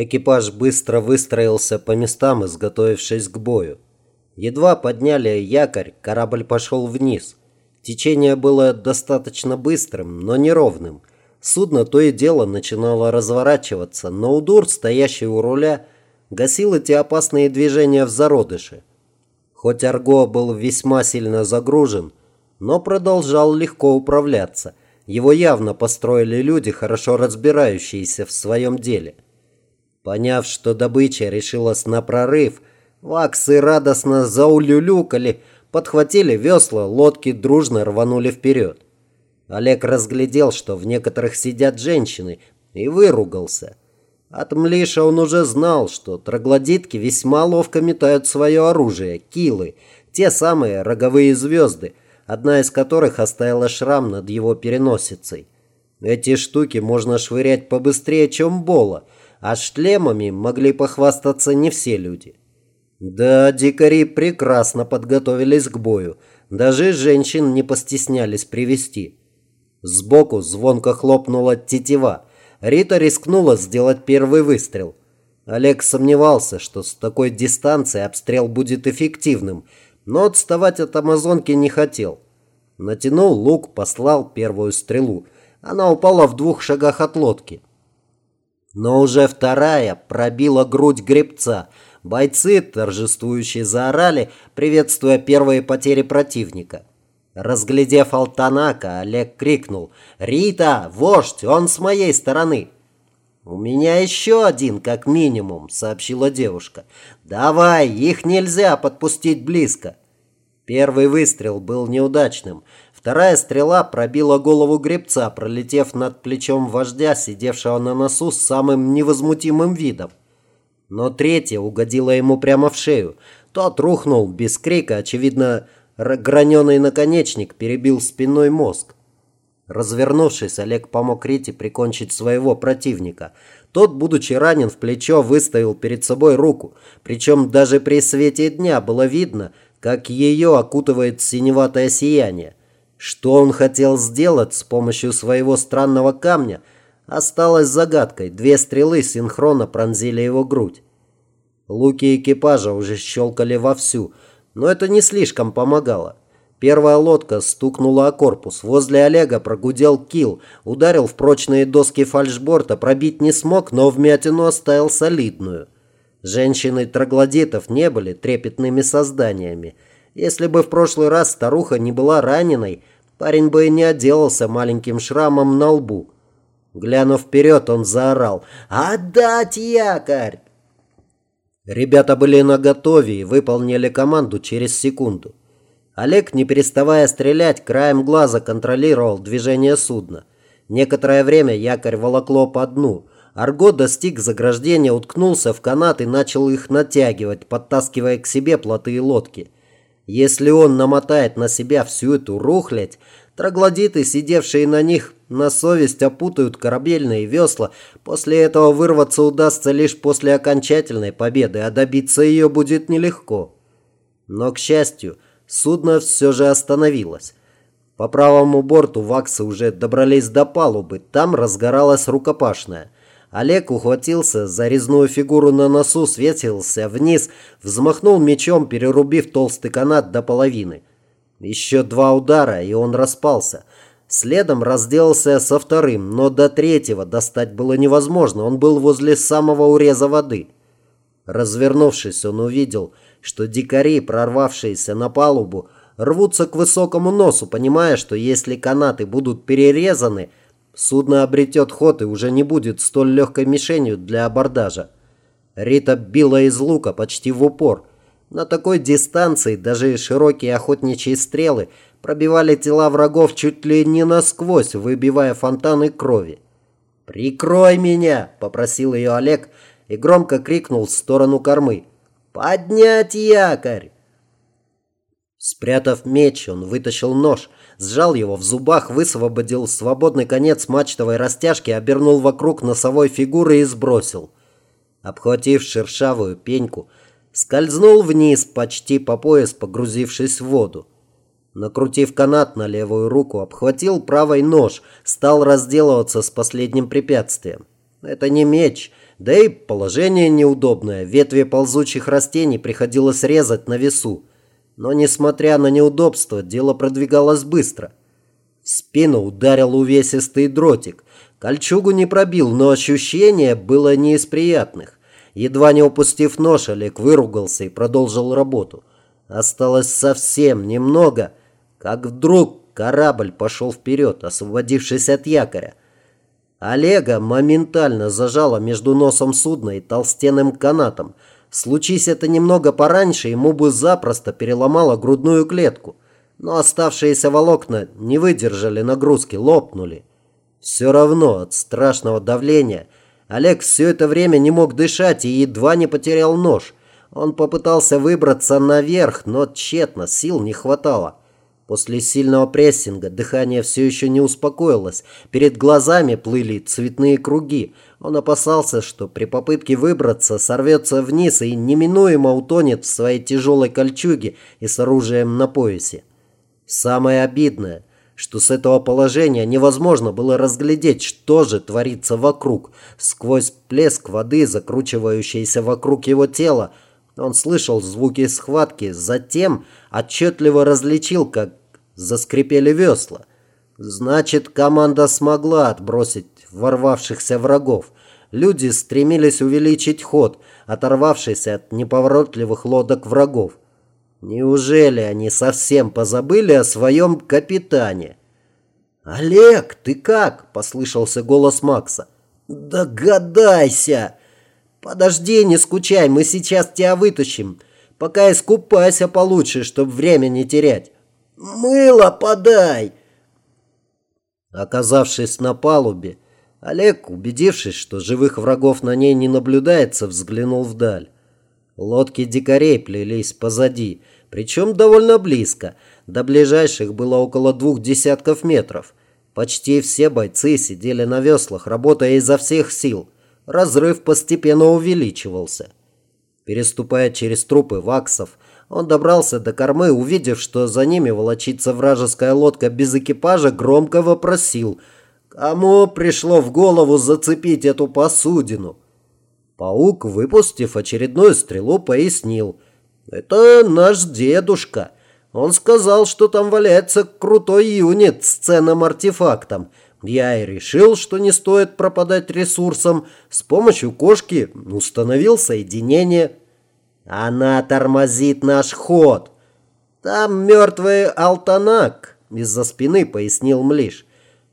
Экипаж быстро выстроился по местам, изготовившись к бою. Едва подняли якорь, корабль пошел вниз. Течение было достаточно быстрым, но неровным. Судно то и дело начинало разворачиваться, но Удур, стоящий у руля, гасил эти опасные движения в зародыше. Хоть Арго был весьма сильно загружен, но продолжал легко управляться. Его явно построили люди, хорошо разбирающиеся в своем деле. Поняв, что добыча решилась на прорыв, ваксы радостно заулюлюкали, подхватили весла, лодки дружно рванули вперед. Олег разглядел, что в некоторых сидят женщины, и выругался. От Млиша он уже знал, что троглодитки весьма ловко метают свое оружие, килы, те самые роговые звезды, одна из которых оставила шрам над его переносицей. Эти штуки можно швырять побыстрее, чем бола, а шлемами могли похвастаться не все люди. Да, дикари прекрасно подготовились к бою, даже женщин не постеснялись привести. Сбоку звонко хлопнула тетива. Рита рискнула сделать первый выстрел. Олег сомневался, что с такой дистанции обстрел будет эффективным, но отставать от амазонки не хотел. Натянул лук, послал первую стрелу. Она упала в двух шагах от лодки. Но уже вторая пробила грудь гребца. Бойцы, торжествующие, заорали, приветствуя первые потери противника. Разглядев Алтанака, Олег крикнул «Рита, вождь, он с моей стороны!» «У меня еще один, как минимум», — сообщила девушка. «Давай, их нельзя подпустить близко». Первый выстрел был неудачным. Вторая стрела пробила голову гребца, пролетев над плечом вождя, сидевшего на носу с самым невозмутимым видом. Но третья угодила ему прямо в шею. Тот рухнул без крика, очевидно, Граненый наконечник перебил спиной мозг. Развернувшись, Олег помог Рите прикончить своего противника. Тот, будучи ранен в плечо, выставил перед собой руку. Причем даже при свете дня было видно, как ее окутывает синеватое сияние. Что он хотел сделать с помощью своего странного камня, осталось загадкой. Две стрелы синхронно пронзили его грудь. Луки экипажа уже щелкали вовсю – но это не слишком помогало. Первая лодка стукнула о корпус. Возле Олега прогудел кил, ударил в прочные доски фальшборта, пробить не смог, но вмятину оставил солидную. Женщины троглодитов не были трепетными созданиями. Если бы в прошлый раз старуха не была раненой, парень бы и не отделался маленьким шрамом на лбу. Глянув вперед, он заорал «Отдать якорь!» Ребята были наготове и выполнили команду через секунду. Олег, не переставая стрелять, краем глаза контролировал движение судна. Некоторое время якорь волокло по дну. Арго достиг заграждения, уткнулся в канат и начал их натягивать, подтаскивая к себе плоты и лодки. Если он намотает на себя всю эту рухлядь, Троглодиты, сидевшие на них, на совесть опутают корабельные весла. После этого вырваться удастся лишь после окончательной победы, а добиться ее будет нелегко. Но, к счастью, судно все же остановилось. По правому борту ваксы уже добрались до палубы, там разгоралась рукопашная. Олег ухватился за резную фигуру на носу, светился вниз, взмахнул мечом, перерубив толстый канат до половины. Еще два удара, и он распался. Следом разделался со вторым, но до третьего достать было невозможно. Он был возле самого уреза воды. Развернувшись, он увидел, что дикари, прорвавшиеся на палубу, рвутся к высокому носу, понимая, что если канаты будут перерезаны, судно обретет ход и уже не будет столь легкой мишенью для абордажа. Рита била из лука почти в упор. На такой дистанции даже широкие охотничьи стрелы пробивали тела врагов чуть ли не насквозь, выбивая фонтаны крови. «Прикрой меня!» – попросил ее Олег и громко крикнул в сторону кормы. «Поднять якорь!» Спрятав меч, он вытащил нож, сжал его в зубах, высвободил свободный конец мачтовой растяжки, обернул вокруг носовой фигуры и сбросил. Обхватив шершавую пеньку, скользнул вниз почти по пояс, погрузившись в воду. Накрутив канат на левую руку, обхватил правой нож, стал разделываться с последним препятствием. Это не меч, Да и положение неудобное. Ветви ползучих растений приходилось резать на весу. Но, несмотря на неудобства, дело продвигалось быстро. В спину ударил увесистый дротик. Кольчугу не пробил, но ощущение было не из приятных. Едва не упустив нож, Олег выругался и продолжил работу. Осталось совсем немного, как вдруг корабль пошел вперед, освободившись от якоря. Олега моментально зажало между носом судна и толстенным канатом. Случись это немного пораньше, ему бы запросто переломало грудную клетку. Но оставшиеся волокна не выдержали нагрузки, лопнули. Все равно от страшного давления Олег все это время не мог дышать и едва не потерял нож. Он попытался выбраться наверх, но тщетно, сил не хватало. После сильного прессинга дыхание все еще не успокоилось. Перед глазами плыли цветные круги. Он опасался, что при попытке выбраться сорвется вниз и неминуемо утонет в своей тяжелой кольчуге и с оружием на поясе. Самое обидное, что с этого положения невозможно было разглядеть, что же творится вокруг. Сквозь плеск воды, закручивающейся вокруг его тела, он слышал звуки схватки, затем отчетливо различил, как заскрипели весла. Значит, команда смогла отбросить ворвавшихся врагов. Люди стремились увеличить ход, оторвавшись от неповоротливых лодок врагов. Неужели они совсем позабыли о своем капитане? «Олег, ты как?» – послышался голос Макса. «Догадайся!» «Подожди, не скучай, мы сейчас тебя вытащим. Пока искупайся получше, чтобы время не терять». «Мыло подай!» Оказавшись на палубе, Олег, убедившись, что живых врагов на ней не наблюдается, взглянул вдаль. Лодки дикарей плелись позади, причем довольно близко. До ближайших было около двух десятков метров. Почти все бойцы сидели на веслах, работая изо всех сил. Разрыв постепенно увеличивался. Переступая через трупы ваксов, он добрался до кормы, увидев, что за ними волочится вражеская лодка без экипажа, громко вопросил, кому пришло в голову зацепить эту посудину. Паук, выпустив очередную стрелу, пояснил, «Это наш дедушка. Он сказал, что там валяется крутой юнит с ценным артефактом. Я и решил, что не стоит пропадать ресурсом. С помощью кошки установил соединение». Она тормозит наш ход. Там мертвый Алтанак, из-за спины пояснил Млиш.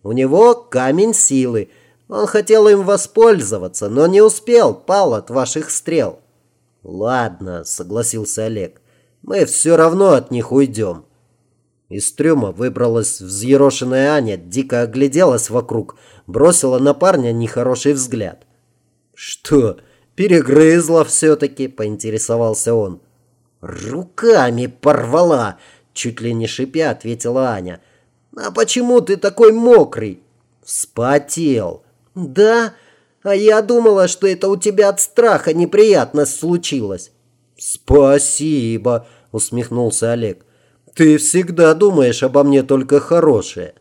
У него камень силы. Он хотел им воспользоваться, но не успел, пал от ваших стрел. Ладно, согласился Олег. Мы все равно от них уйдем. Из трюма выбралась взъерошенная Аня, дико огляделась вокруг, бросила на парня нехороший взгляд. «Что, «Перегрызла все-таки», — поинтересовался он. «Руками порвала», — чуть ли не шипя ответила Аня. «А почему ты такой мокрый?» «Вспотел». «Да? А я думала, что это у тебя от страха неприятность случилась». «Спасибо», — усмехнулся Олег. «Ты всегда думаешь обо мне только хорошее».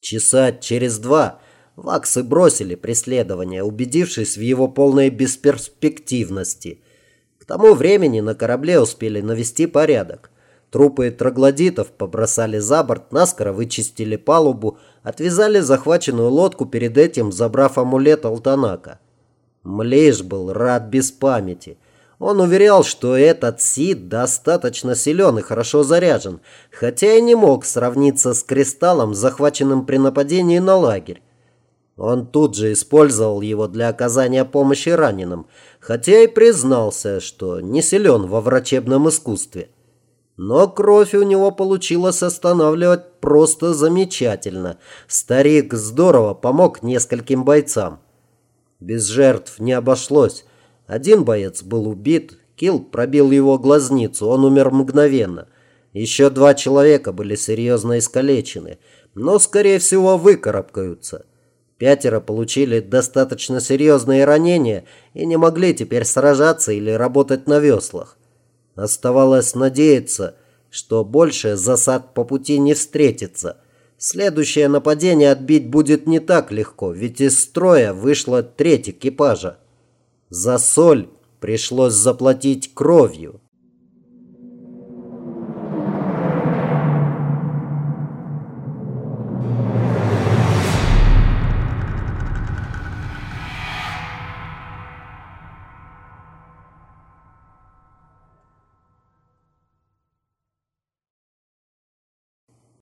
Часа через два Ваксы бросили преследование, убедившись в его полной бесперспективности. К тому времени на корабле успели навести порядок. Трупы троглодитов побросали за борт, наскоро вычистили палубу, отвязали захваченную лодку, перед этим забрав амулет Алтанака. Млейш был рад без памяти. Он уверял, что этот Сид достаточно силен и хорошо заряжен, хотя и не мог сравниться с кристаллом, захваченным при нападении на лагерь. Он тут же использовал его для оказания помощи раненым, хотя и признался, что не силен во врачебном искусстве. Но кровь у него получилось останавливать просто замечательно. Старик здорово помог нескольким бойцам. Без жертв не обошлось. Один боец был убит, Килл пробил его глазницу, он умер мгновенно. Еще два человека были серьезно искалечены, но, скорее всего, выкарабкаются. Пятеро получили достаточно серьезные ранения и не могли теперь сражаться или работать на веслах. Оставалось надеяться, что больше засад по пути не встретится. Следующее нападение отбить будет не так легко, ведь из строя вышло треть экипажа. За соль пришлось заплатить кровью.